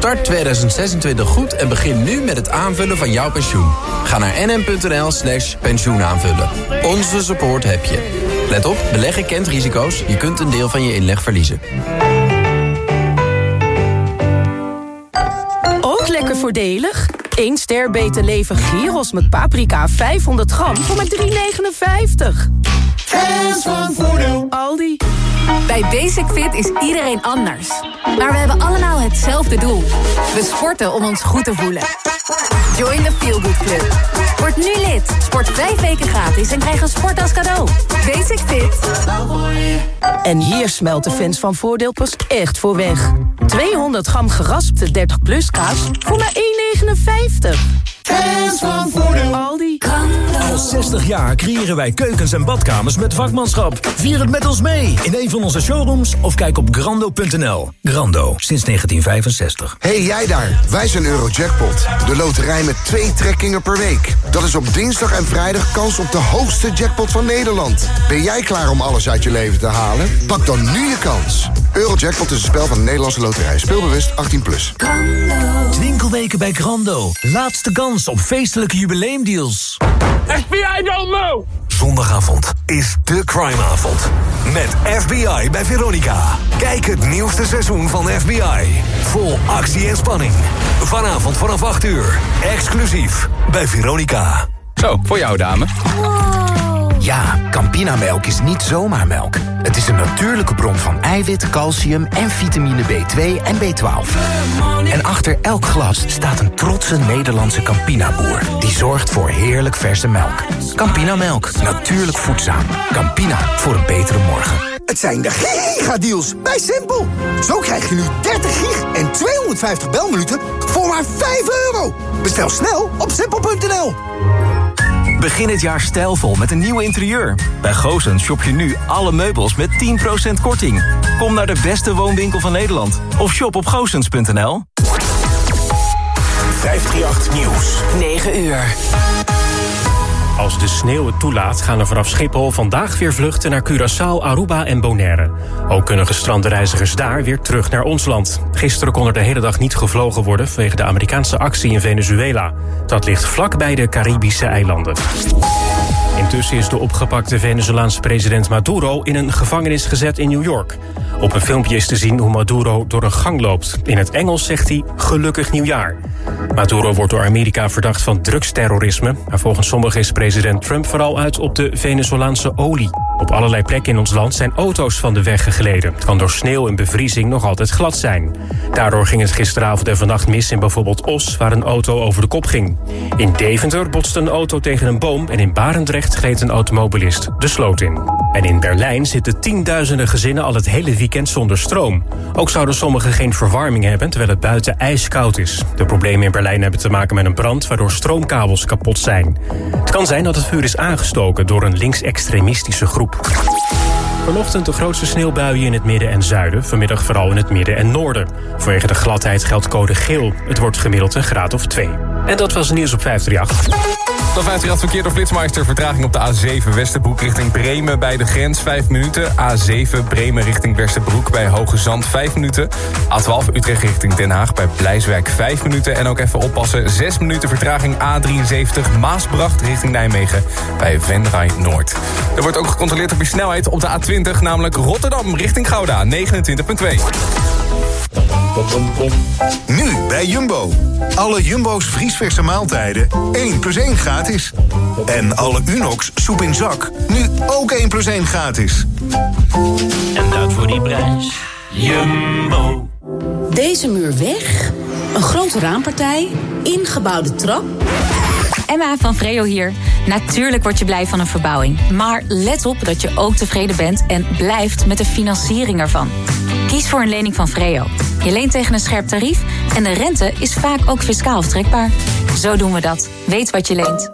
Start 2026 goed en begin nu met het aanvullen van jouw pensioen. Ga naar nm.nl slash pensioenaanvullen. Onze support heb je. Let op, beleggen kent risico's. Je kunt een deel van je inleg verliezen. Ook lekker voordelig. 1 ster beter leven gyros met paprika 500 gram voor maar 3,59. Hands van Voordeel. Aldi. Bij Basic Fit is iedereen anders. Maar we hebben allemaal hetzelfde doel. We sporten om ons goed te voelen. Join the Feel Good Club. Word nu lid. Sport vijf weken gratis en krijg een sport als cadeau. Basic Fit. En hier smelt de fans van Voordeel pas echt voor weg. 200 gram geraspte 30 plus kaas voor maar 1,59. Hands van Voordeel. Aldi. Al 60 jaar creëren wij keukens en badkamers met vakmanschap. Vier het met ons mee in een van onze showrooms of kijk op grando.nl. Grando, sinds 1965. hey, jij daar, wij zijn Eurojackpot. De loterij met twee trekkingen per week. Dat is op dinsdag en vrijdag kans op de hoogste jackpot van Nederland. Ben jij klaar om alles uit je leven te halen? Pak dan nu je kans. Eurojackpot is een spel van de Nederlandse loterij. Speelbewust 18+. Plus. Winkelweken bij Grando. Laatste kans op feestelijke jubileumdeals. FBI don't move! Zondagavond is de crimeavond. Met FBI bij Veronica. Kijk het nieuwste seizoen van FBI. Vol actie en spanning. Vanavond vanaf 8 uur. Exclusief bij Veronica. Zo, voor jou dame. Ja, Campinamelk is niet zomaar melk. Het is een natuurlijke bron van eiwit, calcium en vitamine B2 en B12. En achter elk glas staat een trotse Nederlandse Campina-boer... die zorgt voor heerlijk verse melk. Campinamelk, natuurlijk voedzaam. Campina, voor een betere morgen. Het zijn de gigadeals bij Simpel. Zo krijg je nu 30 gig en 250 belminuten voor maar 5 euro. Bestel snel op simpel.nl. Begin het jaar stijlvol met een nieuw interieur. Bij Goosens shop je nu alle meubels met 10% korting. Kom naar de beste woonwinkel van Nederland. Of shop op goosens.nl. 538 Nieuws. 9 uur. Als de sneeuw het toelaat, gaan er vanaf Schiphol vandaag weer vluchten naar Curaçao, Aruba en Bonaire. Ook kunnen gestrande reizigers daar weer terug naar ons land. Gisteren kon er de hele dag niet gevlogen worden vanwege de Amerikaanse actie in Venezuela. Dat ligt vlak bij de Caribische eilanden. Intussen is de opgepakte Venezolaanse president Maduro in een gevangenis gezet in New York. Op een filmpje is te zien hoe Maduro door een gang loopt. In het Engels zegt hij gelukkig nieuwjaar. Maduro wordt door Amerika verdacht van drugsterrorisme. Maar volgens sommigen is president Trump vooral uit op de Venezolaanse olie. Op allerlei plekken in ons land zijn auto's van de weg gegleden. Het kan door sneeuw en bevriezing nog altijd glad zijn. Daardoor ging het gisteravond en vannacht mis in bijvoorbeeld Os... waar een auto over de kop ging. In Deventer botste een auto tegen een boom... en in Barendrecht gleed een automobilist de sloot in. En in Berlijn zitten tienduizenden gezinnen al het hele weekend zonder stroom. Ook zouden sommigen geen verwarming hebben... terwijl het buiten ijskoud is. De in Berlijn hebben te maken met een brand... waardoor stroomkabels kapot zijn. Het kan zijn dat het vuur is aangestoken door een linksextremistische groep. Vanochtend de grootste sneeuwbuien in het midden en zuiden. Vanmiddag vooral in het midden en noorden. Vanwege de gladheid geldt code geel. Het wordt gemiddeld een graad of 2. En dat was nieuws op 538. Dan 538 verkeer door Flitsmeister. Vertraging op de A7 Westerbroek richting Bremen bij de grens 5 minuten. A7 Bremen richting Westerbroek bij Hoge Zand 5 minuten. A12 Utrecht richting Den Haag bij Blijswijk 5 minuten. En ook even oppassen 6 minuten vertraging A73 Maasbracht richting Nijmegen bij Venray Noord. Er wordt ook gecontroleerd op je snelheid op de A20, namelijk Rotterdam richting Gouda 29.2. Nu bij Jumbo. Alle Jumbo's vriesverse maaltijden 1 plus 1 gratis. En alle Unox soep in zak nu ook 1 plus 1 gratis. En dat voor die prijs. Jumbo. Deze muur weg, een grote raampartij, ingebouwde trap... Emma van Vreo hier. Natuurlijk word je blij van een verbouwing. Maar let op dat je ook tevreden bent en blijft met de financiering ervan. Kies voor een lening van Vreo. Je leent tegen een scherp tarief en de rente is vaak ook fiscaal aftrekbaar. Zo doen we dat. Weet wat je leent.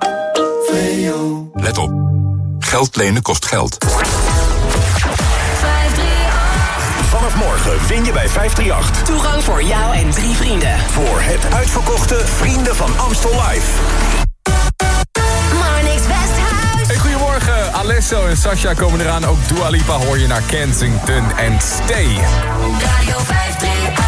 Let op. Geld lenen kost geld. Vanaf morgen win je bij 538. Toegang voor jou en drie vrienden. Voor het uitverkochte Vrienden van Amstel Live. Alesso en Sasha komen eraan. Ook Dua Lipa hoor je naar Kensington en Stay. Radio 538.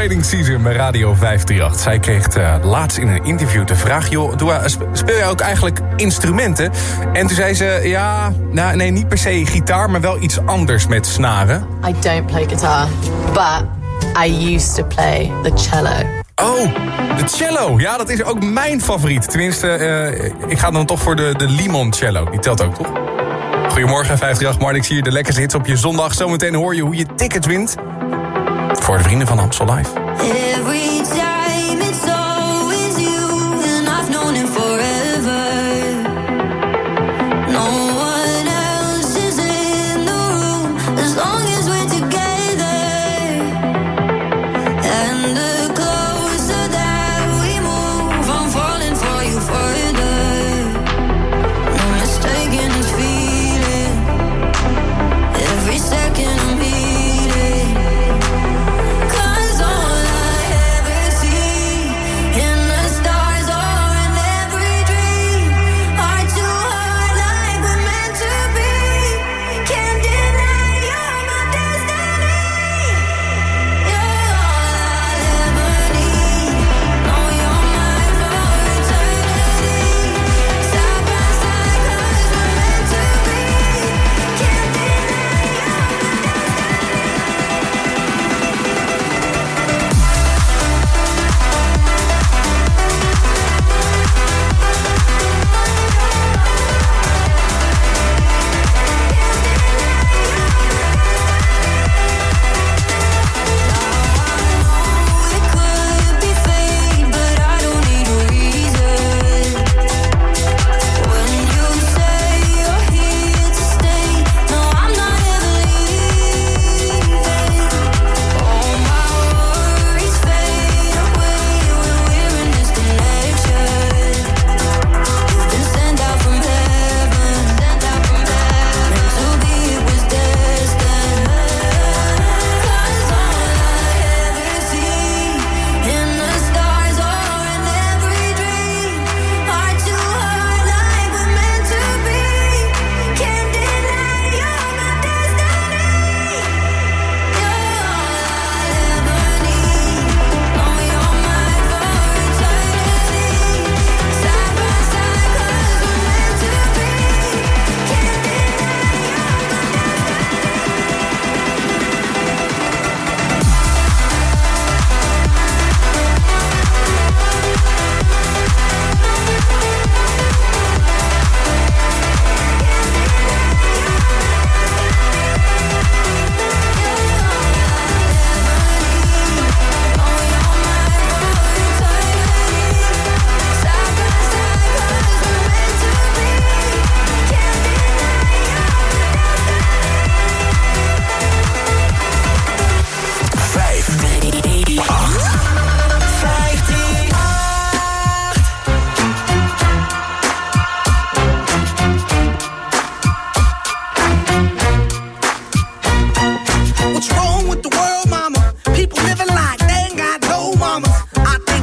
Trading Season bij Radio 538. Zij kreeg eh, laatst in een interview de vraag... joh, eh, speel jij ook eigenlijk instrumenten? En toen zei ze, ja, nou, nee, niet per se gitaar... maar wel iets anders met snaren. I don't play guitar, but I used to play the cello. Oh, de cello. Ja, dat is ook mijn favoriet. Tenminste, eh, ik ga dan toch voor de, de Limon cello. Die telt ook, toch? Goedemorgen, 538 Marnix hier. De lekkerste hits op je zondag. Zometeen hoor je hoe je tickets wint voor de vrienden van Amstel Live.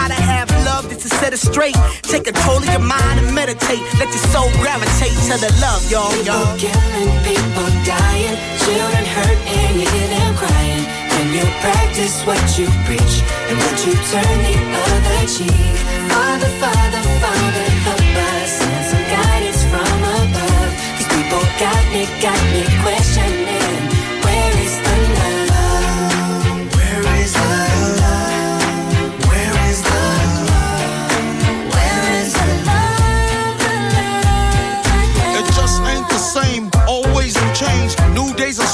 gotta have love just to set it straight. Take control of your mind and meditate. Let your soul gravitate to the love, y'all, y'all. Killing people dying, children hurt, and you hear them crying. When you practice what you preach, and when you turn the other cheek. Father, Father, Father, help us. Send some guidance from above. These people got me, got me questioning.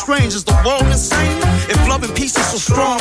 Strange. Is the world insane? If love and peace is so strong,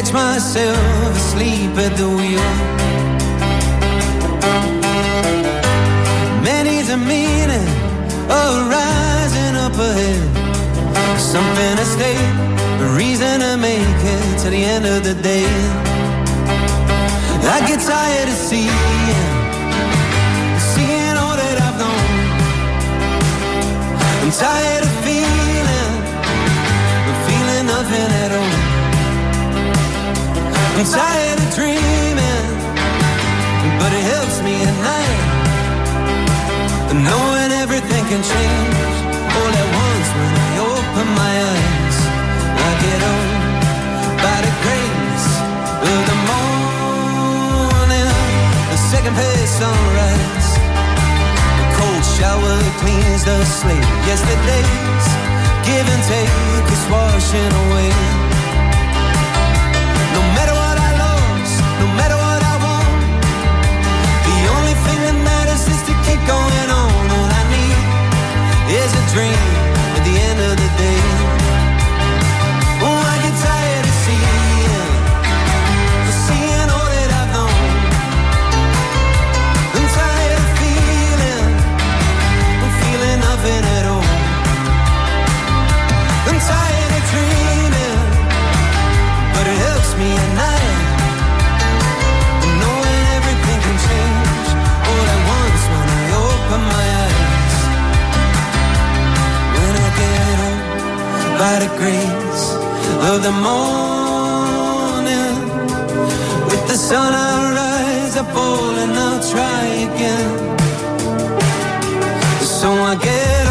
Catch myself asleep at the wheel. Many's a meaning of rising up ahead. Something to stay, a reason to make it to the end of the day. I get tired of seeing, seeing all that I've known. I'm tired of feeling, of feeling nothing at all. Of dreaming, but it helps me at night. Knowing everything can change all at once when I open my eyes. I get by the grace of the morning, the second sunrise. A cold shower cleans the slate. Yesterday's give and take is washing away. Going on. All I need is a dream at the end of the day. By the grace of the morning. With the sun I rise, I fall, and I'll try again. So I get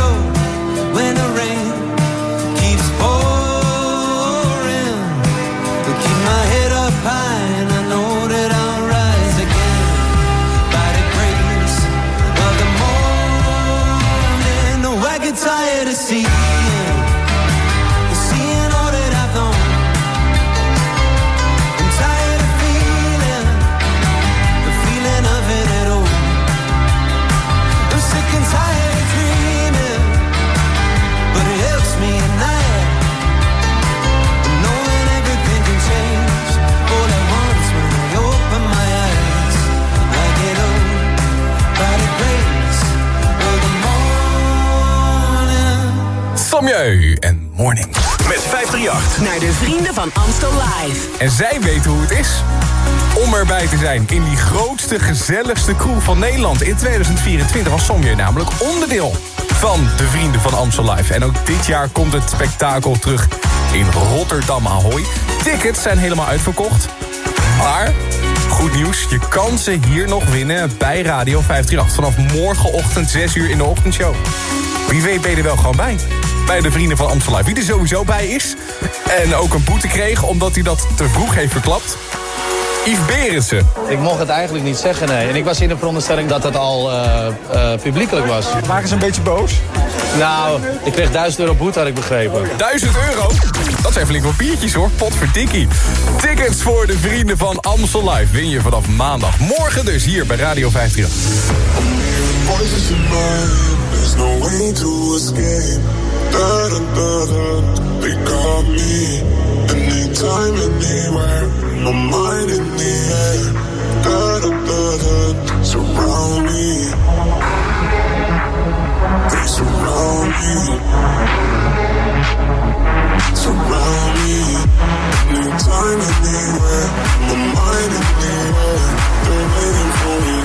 En zij weten hoe het is om erbij te zijn in die grootste, gezelligste crew van Nederland. In 2024 was Somje namelijk onderdeel van de Vrienden van Amstel Live. En ook dit jaar komt het spektakel terug in Rotterdam Ahoy. Tickets zijn helemaal uitverkocht. Maar, goed nieuws, je kan ze hier nog winnen bij Radio 538. Vanaf morgenochtend 6 uur in de ochtendshow. Wie weet ben je er wel gewoon bij. Bij de Vrienden van Amstel Live. Wie er sowieso bij is. En ook een boete kreeg omdat hij dat te vroeg heeft verklapt. Yves Berendsen. Ik mocht het eigenlijk niet zeggen, nee. En ik was in de veronderstelling dat het al eh, eh, publiekelijk was. Maken ze een beetje boos? Nou, ik kreeg 1000 euro boete, had ik begrepen. 1000 euro? Dat zijn flink papiertjes hoor, potverdikkie. Tickets voor de Vrienden van Amstel Live win je vanaf maandag. Morgen dus hier bij Radio 15. They got me. Anytime, anywhere, my mind in the air. Surround me. They surround me. Surround me. Anytime, anywhere, my mind in the air. They're waiting for me.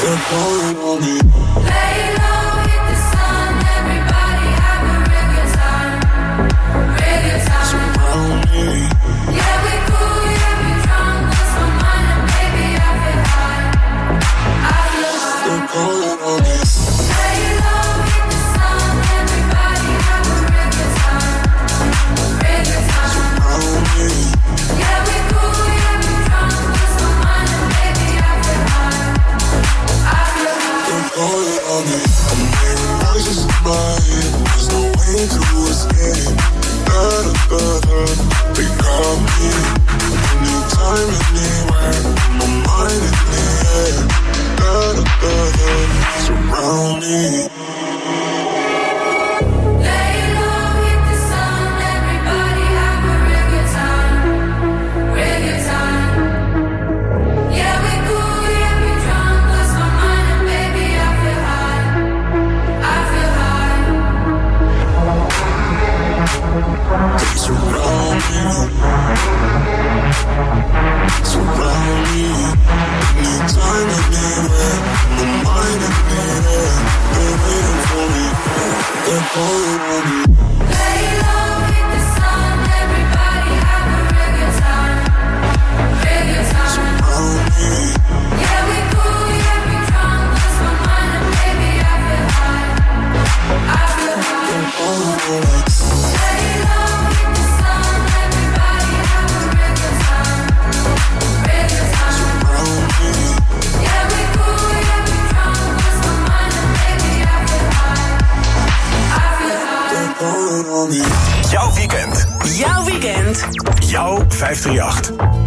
They're calling on me. Lay 538.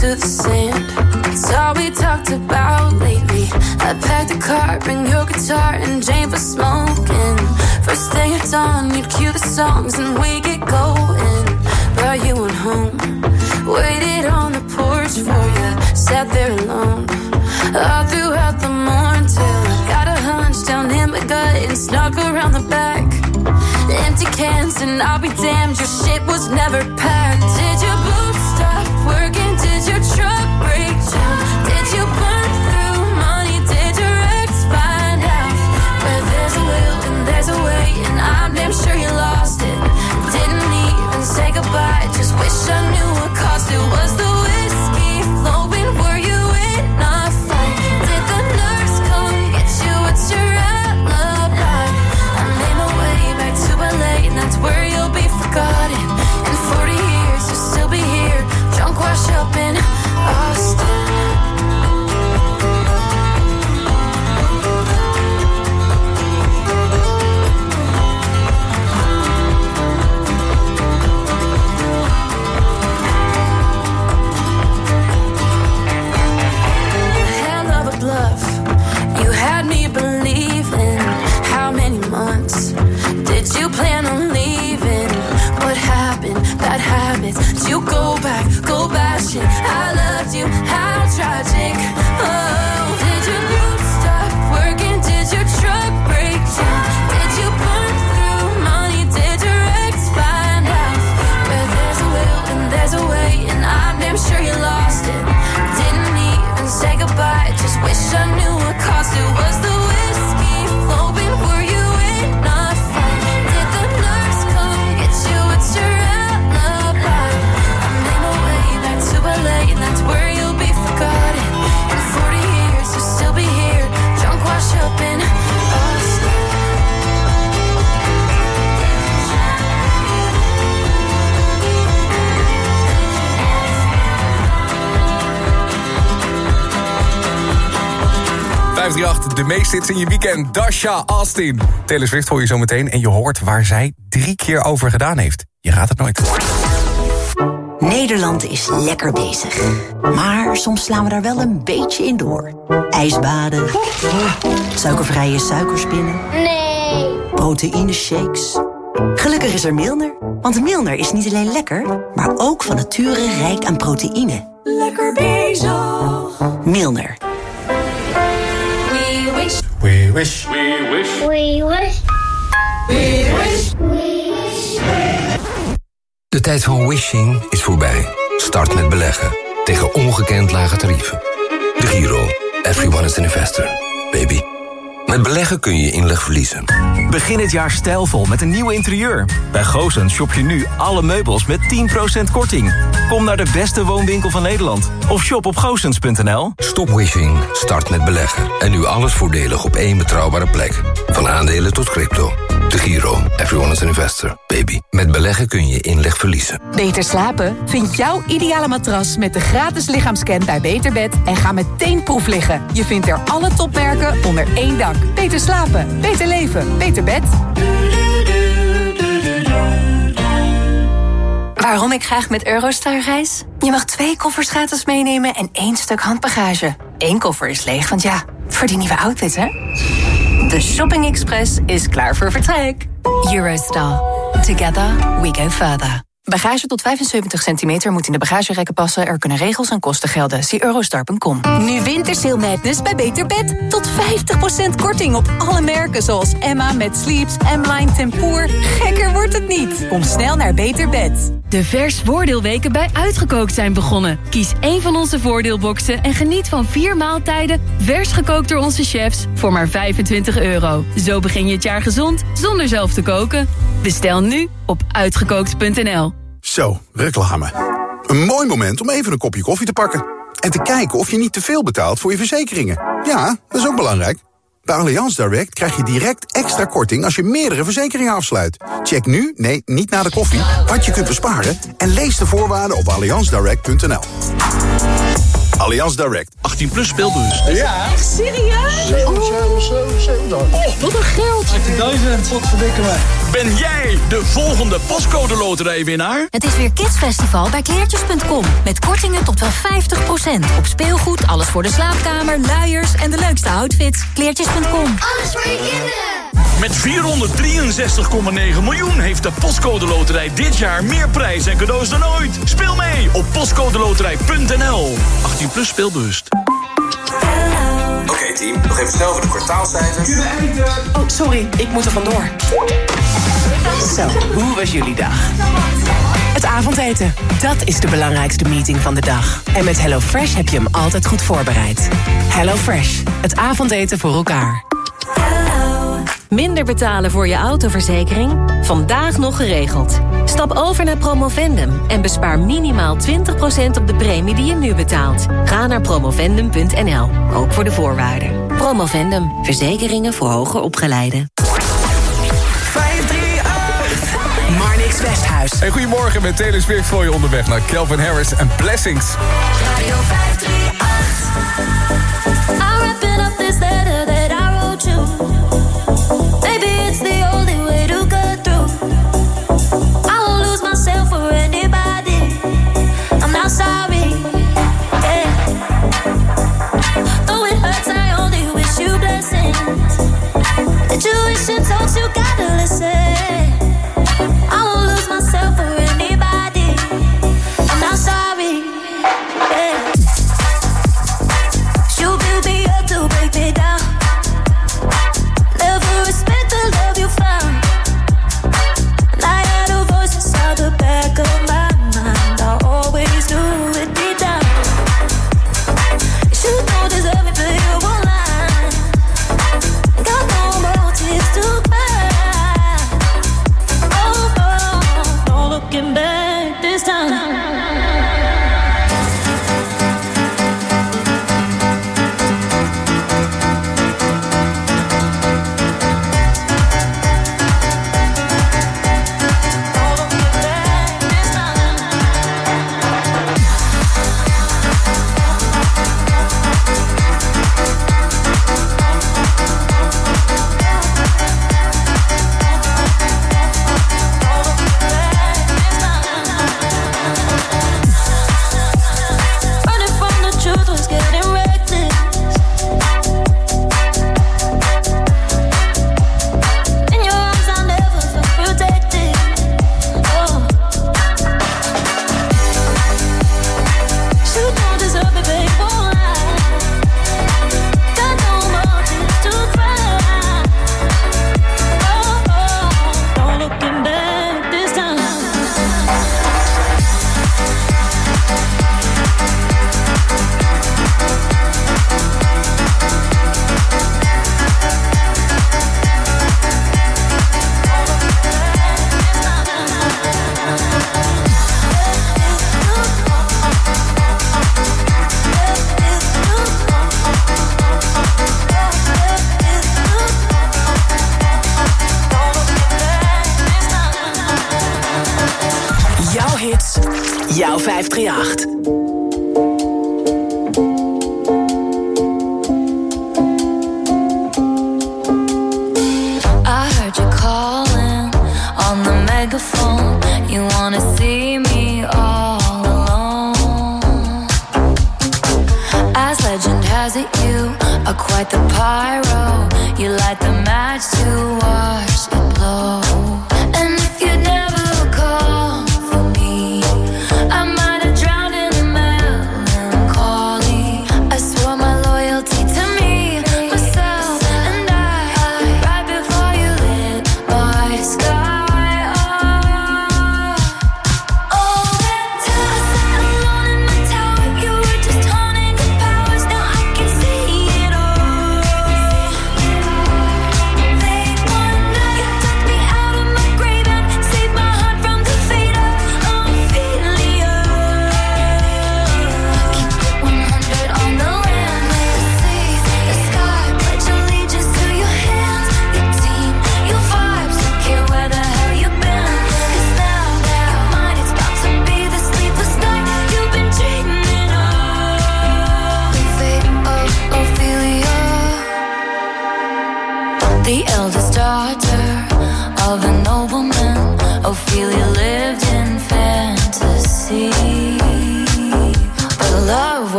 to the sand. It's all we talked about lately. I packed a car, bring your guitar, and Jane for smoking. First thing at do, you'd cue the songs, and we get going. But you went home, waited on the porch for you, sat there alone. All throughout the morning till I got a hunch down in my gut and snuck around the back. Empty cans, and I'll be damned, your shit was never packed. Did your boots stop working? Did your truck break down? Did you burn through money? Did your ex find out? Where there's a will and there's a way, and I'm damn sure you lost wish I knew what cost it. Was ...538, de meest hits in je weekend. Dasha Austin. Taylor Swift hoor je zo meteen. En je hoort waar zij drie keer over gedaan heeft. Je raadt het nooit. Nederland is lekker bezig. Maar soms slaan we daar wel een beetje in door. Ijsbaden. Suikervrije suikerspinnen. Nee. Proteïne shakes. Gelukkig is er Milner. Want Milner is niet alleen lekker, maar ook van nature rijk aan proteïne. Lekker bezig. Milner. We wish. We wish. We wish. We wish. We wish. We wish. De tijd van wishing is voorbij. Start met beleggen. Tegen ongekend lage tarieven. De Giro. Everyone is an investor. Baby. Met beleggen kun je inleg verliezen. Begin het jaar stijlvol met een nieuw interieur. Bij Goosens shop je nu alle meubels met 10% korting. Kom naar de beste woonwinkel van Nederland. Of shop op goosens.nl. Stop wishing. Start met beleggen. En nu alles voordelig op één betrouwbare plek. Van aandelen tot crypto. De Giro. Everyone is an investor. Baby. Met beleggen kun je inleg verliezen. Beter slapen? Vind jouw ideale matras met de gratis lichaamscan bij Beterbed en ga meteen proef liggen. Je vindt er alle topmerken onder één dak. Beter slapen, beter leven, beter bed. Waarom ik graag met Eurostar reis? Je mag twee koffers gratis meenemen en één stuk handbagage. Eén koffer is leeg, want ja, voor die nieuwe outfit, hè? De Shopping Express is klaar voor vertrek. Eurostar. Together we go further. Bagage tot 75 centimeter moet in de bagagerekken passen. Er kunnen regels en kosten gelden. Zie eurostar.com. Nu Wintersail Madness bij Beter Bed. Tot 50% korting op alle merken zoals Emma met Sleeps, M-Line Tempoor. Gekker wordt het niet. Kom snel naar Beter Bed. De vers voordeelweken bij Uitgekookt zijn begonnen. Kies één van onze voordeelboxen en geniet van vier maaltijden... vers gekookt door onze chefs voor maar 25 euro. Zo begin je het jaar gezond zonder zelf te koken. Bestel nu op uitgekookt.nl. Zo, reclame. Een mooi moment om even een kopje koffie te pakken. En te kijken of je niet te veel betaalt voor je verzekeringen. Ja, dat is ook belangrijk. Bij Allianz Direct krijg je direct extra korting als je meerdere verzekeringen afsluit. Check nu, nee, niet na de koffie, wat je kunt besparen... en lees de voorwaarden op allianzdirect.nl. Allianz Direct. 18 plus speelbus. Ja. Echt serieus? Oh, wat een geld. 18.000. Wat verdikken we. Ben jij de volgende postcode loterijwinnaar? Het is weer Kidsfestival bij kleertjes.com. Met kortingen tot wel 50%. Op speelgoed, alles voor de slaapkamer, luiers en de leukste outfits. Kleertjes.com. Alles voor je kinderen. Met 463,9 miljoen heeft de Postcode Loterij dit jaar meer prijs en cadeaus dan ooit. Speel mee op postcodeloterij.nl. 18 plus speelbewust. Oké team, nog even snel voor de kwartaalcijfers. Oh, sorry, ik moet er vandoor. Zo, hoe was jullie dag? Het avondeten, dat is de belangrijkste meeting van de dag. En met HelloFresh heb je hem altijd goed voorbereid. HelloFresh, het avondeten voor elkaar. Minder betalen voor je autoverzekering? Vandaag nog geregeld. Stap over naar Promovendum en bespaar minimaal 20% op de premie die je nu betaalt. Ga naar promovendum.nl, ook voor de voorwaarden. Promovendum, verzekeringen voor hoger opgeleiden. 538 Marnix Westhuis. En goedemorgen met Taylor Swift voor je onderweg naar Kelvin Harris en Blessings. Radio 538. you got much to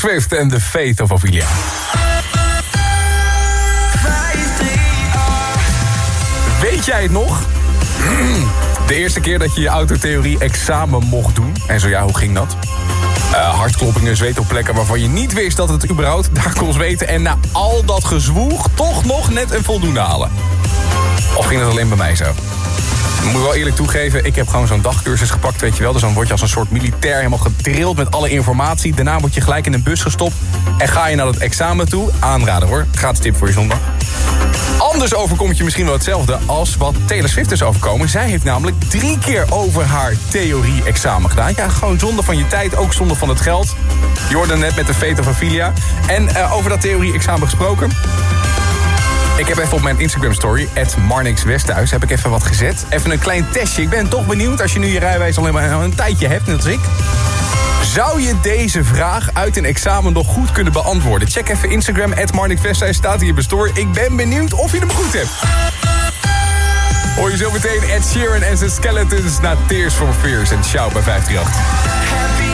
Taylor Swift en The Faith of Ophelia. Weet jij het nog? De eerste keer dat je je autotheorie examen mocht doen. En zo ja, hoe ging dat? Eh, hartkloppingen, zweet op plekken waarvan je niet wist dat het überhaupt daar kon zweten. En na al dat gezwoeg toch nog net een voldoende halen. Of ging dat alleen bij mij zo? Ik moet wel eerlijk toegeven, ik heb gewoon zo'n dagcursus gepakt, weet je wel. Dus dan word je als een soort militair helemaal gedrild met alle informatie. Daarna word je gelijk in een bus gestopt en ga je naar het examen toe. Aanraden hoor, gratis tip voor je zondag. Anders overkomt je misschien wel hetzelfde als wat Taylor Swift is overkomen. Zij heeft namelijk drie keer over haar theorie-examen gedaan. Ja, gewoon zonde van je tijd, ook zonde van het geld. Hoorde net met de of Ophelia. En eh, over dat theorie-examen gesproken... Ik heb even op mijn Instagram story, Marnix Westhuis, heb ik even wat gezet. Even een klein testje. Ik ben toch benieuwd als je nu je rijwijs al een, een tijdje hebt, net als ik. Zou je deze vraag uit een examen nog goed kunnen beantwoorden? Check even Instagram, Marnix Westhuis, staat hier bij story. Ik ben benieuwd of je hem goed hebt. Hoor je zo meteen Ed Sheeran en zijn Skeletons na Tears for Fears. En ciao bij 538.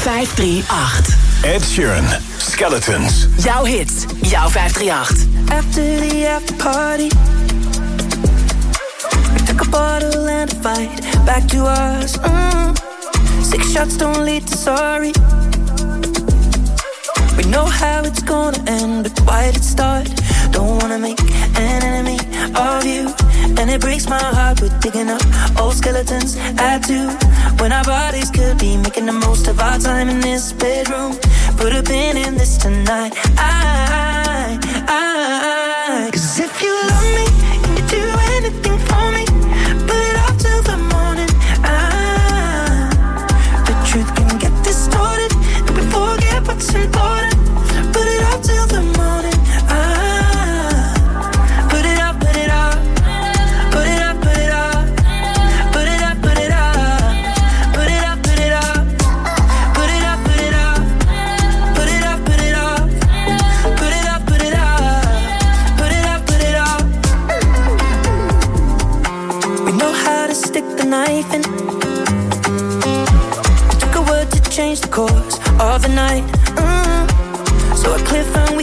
538. Ed Sheeran, Skeletons. Jouw hits, jouw 538. After the after party. Took a bottle and a fight, back to us. Mm. Six shots don't lead to sorry. We know how it's gonna end, but why did it start? Don't wanna make an enemy of you. And it breaks my heart, we're digging up old skeletons. add to When our bodies could be making the most of our time in this bedroom. Put a pin in this tonight. I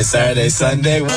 Friday, Saturday, Sunday. One,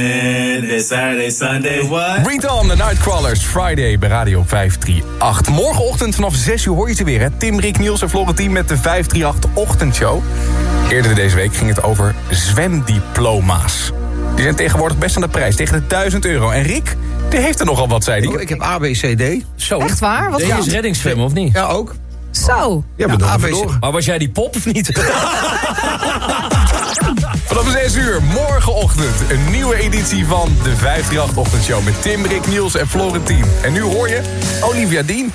Monday, Saturday, Sunday, what? Bring on the Nightcrawlers, Friday bij Radio 538. Morgenochtend vanaf 6 uur hoor je ze weer, hè? Tim, Rick, Niels en Florentien met de 538-ochtendshow. Eerder deze week ging het over zwemdiploma's. Die zijn tegenwoordig best aan de prijs, tegen de 1000 euro. En Rick, die heeft er nogal wat, zei hij. Oh, ik heb ABCD, Zo. Echt waar? Wat is reddingszwemmen, of niet? Ja, ook. Zo. Ja, maar ja, Maar was jij die pop of niet? Vanaf 6 uur, morgenochtend, een nieuwe editie van de 538-ochtendshow... met Tim, Rick, Niels en Florentien. En nu hoor je Olivia Dien.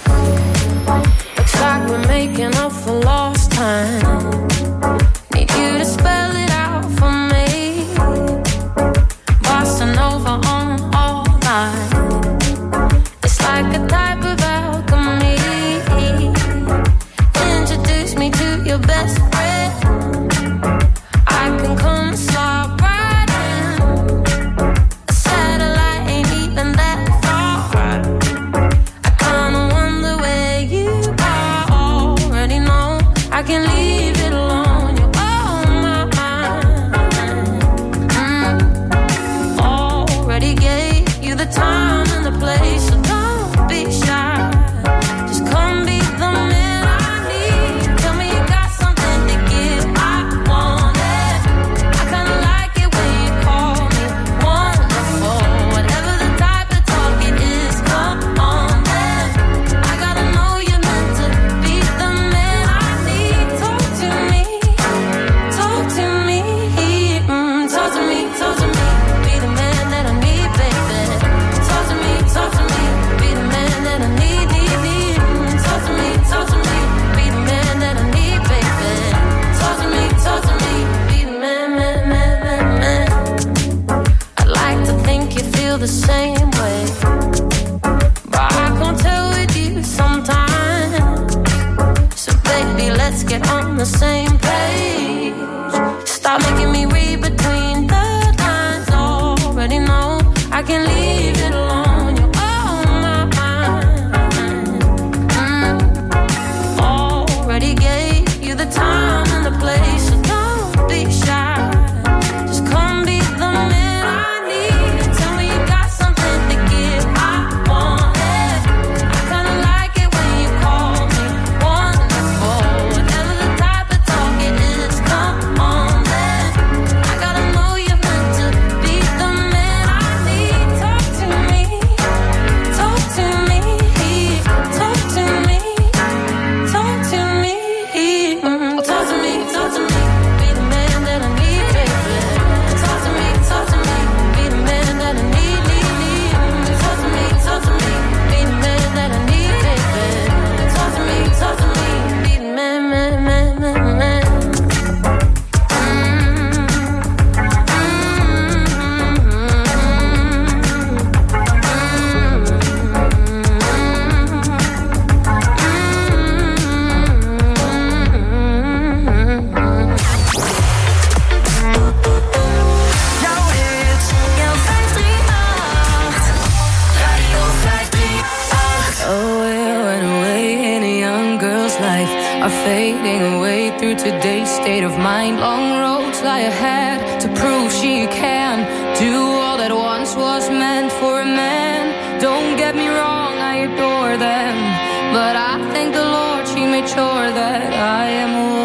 once was meant for a man. Don't get me wrong, I adore them. But I thank the Lord she made sure that I am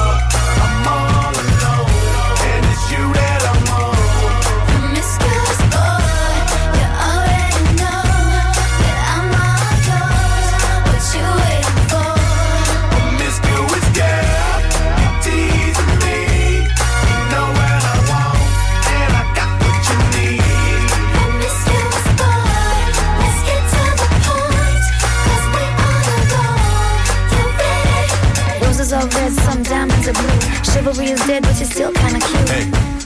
are red, some diamonds are blue. Chivalry is dead, but you're still kinda cute. Hey,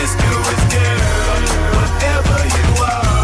this do girl, whatever you are.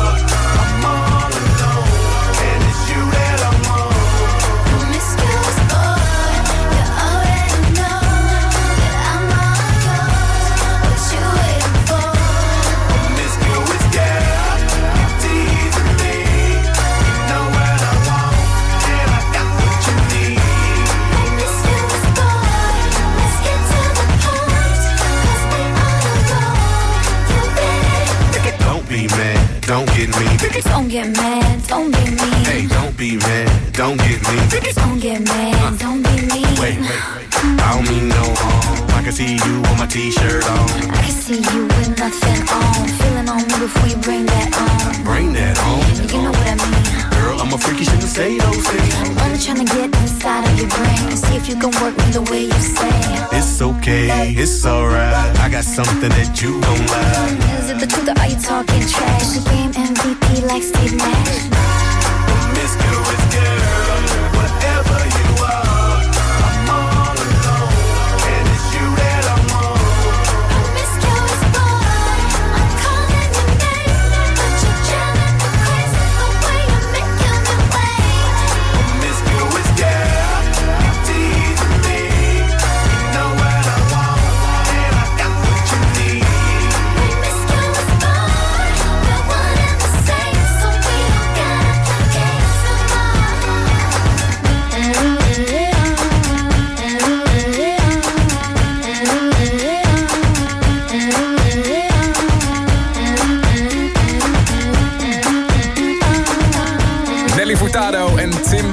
Don't get mad, don't be mean. Hey, don't be mad, don't get me. Don't get mad, don't be mean. Wait, wait, wait. I don't mean no harm. I can see you with my t-shirt on. I can see you with nothing on. Feeling on me before you bring that on. Bring that on. You know what I mean. Girl, I'm a freaky, shouldn't say those things. Only trying to get inside of your brain. and See if you can work me the way you say. It's okay, it's alright. I got something that you don't like. Is it the truth or are you talking trash? The game MVP like Steve Nash. Promiscuous girl, whatever you are,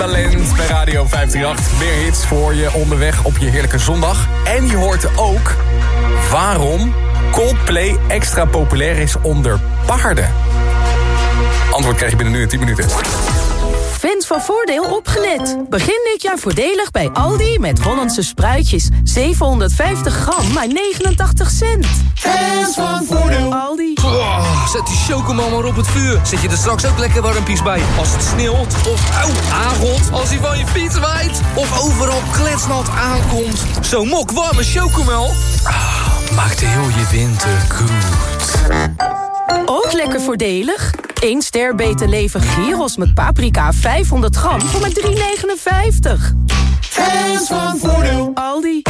Timbaland bij Radio 538. Meer hits voor je onderweg op je heerlijke zondag. En je hoort ook waarom Coldplay extra populair is onder paarden. Antwoord krijg je binnen nu in 10 minuten. Van Voordeel opgelet. Begin dit jaar voordelig bij Aldi met Hollandse spruitjes. 750 gram, maar 89 cent. Fans van Voordeel. Aldi. Oh, zet die chocomel maar op het vuur. Zet je er straks ook lekker warmpies bij. Als het sneeuwt of auw, aangot. Als hij van je fiets waait. Of overal kletsnat aankomt. Zo'n mok warme chocomel. Ah, maakt heel je winter goed. Ook lekker voordelig. 1 ster beter leven gyros met paprika 500 gram voor maar 3,59. Fans van Voordeel. Aldi.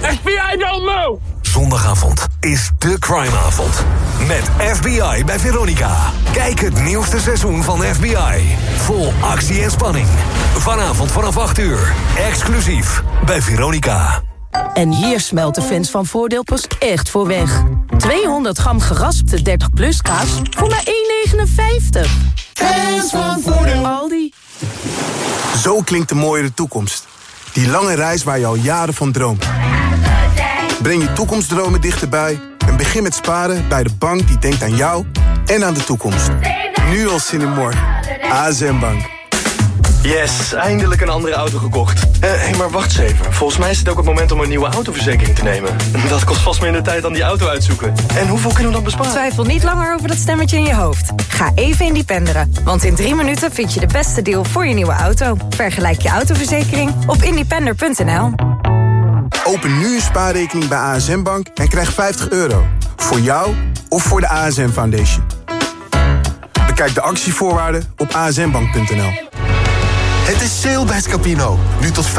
FBI don't know. Zondagavond is de crimeavond. Met FBI bij Veronica. Kijk het nieuwste seizoen van FBI. Vol actie en spanning. Vanavond vanaf 8 uur. Exclusief bij Veronica. En hier smelt de fans van Voordeel pas echt voor weg. 200 gram geraspte 30 plus kaas voor maar 1,59. Fans van Voordeel. Aldi. Zo klinkt de mooiere toekomst. Die lange reis waar je al jaren van droomt. Breng je toekomstdromen dichterbij en begin met sparen bij de bank die denkt aan jou en aan de toekomst. Nu al zin in morgen. ASM Bank. Yes, eindelijk een andere auto gekocht. Hé, hey, maar wacht eens even. Volgens mij is het ook het moment om een nieuwe autoverzekering te nemen. Dat kost vast minder tijd dan die auto uitzoeken. En hoeveel kunnen we dan besparen? Twijfel niet langer over dat stemmetje in je hoofd. Ga even independeren, want in drie minuten vind je de beste deal voor je nieuwe auto. Vergelijk je autoverzekering op independer.nl. Open nu een spaarrekening bij ASM Bank en krijg 50 euro. Voor jou of voor de ASM Foundation. Bekijk de actievoorwaarden op asmbank.nl. Het is sale bij Scapino. Nu tot 50%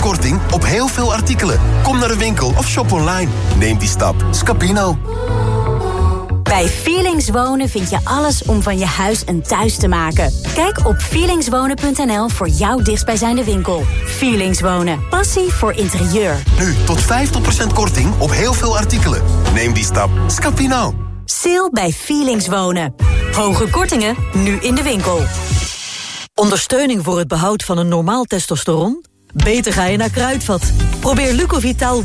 korting op heel veel artikelen. Kom naar de winkel of shop online. Neem die stap. Scapino. Bij Feelings Wonen vind je alles om van je huis een thuis te maken. Kijk op feelingswonen.nl voor jouw dichtstbijzijnde winkel. Feelings Wonen. Passie voor interieur. Nu tot 50% korting op heel veel artikelen. Neem die stap. Scapino. Sale bij Feelings Wonen. Hoge kortingen, nu in de winkel. Ondersteuning voor het behoud van een normaal testosteron? Beter ga je naar Kruidvat. Probeer Lucovitaal